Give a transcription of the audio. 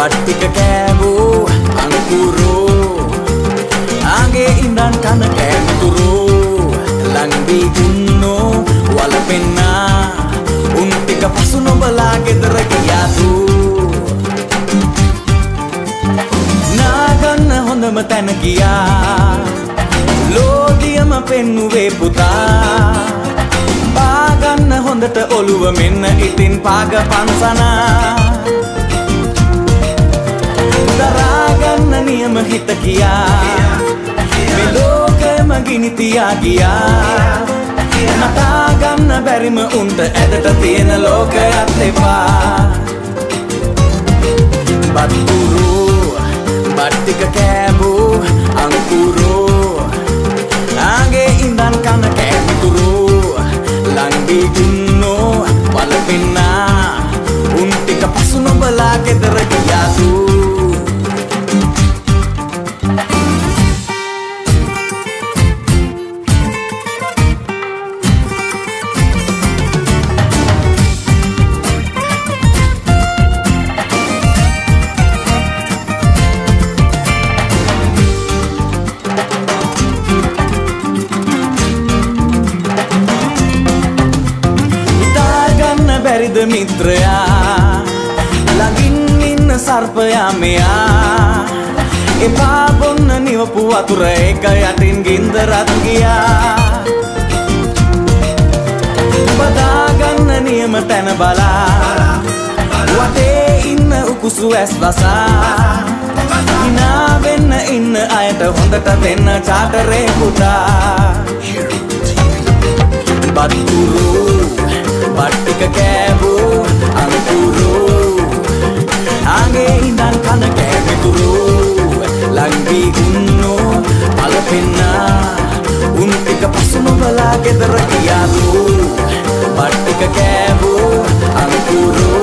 බට්ටික කෑවෝ අංකුරෝ ආගේ ඉඳන් කන කෑමතුරෝ. ලංවී දුන්නෝ වලපෙන්න්නා උන්ටික පසු නොබලා ගෙදර ගියාතු නාගන්න හොඳම තැන ගියා. ලෝගියම පෙන්නුවේ පුතා. පාගන්න හොඳට ඔළුව මෙන්න ඉතින් පාග පන්සනා. නියම හිත කියා මෙලෝකම ගිනිතියා ගියා. නටාගන්න බැරිම උන්ට ඇදට තියෙන ලෝකයක් එපා. බත්තුරු බැරිද මිත්‍රයා? ළඟින් ඉන්න සර්පයා මෙයා. එපා බොන්න නිවපු වතුර එක යටින් ගින්දරත් ගියා. බදාගන්න නියම තැන බලා. වටේ ඉන්න උකුසු ඇස් වසා. හිනාවෙන්න ඉන්න අයට හොඳට දෙන්න චාටරේ පුතා. බත්තුරු බට්ටික කෑවූ උන්ටික පසුම බලා ගෙදර ගියාලු බට්ටික කෑවූ අංකුරු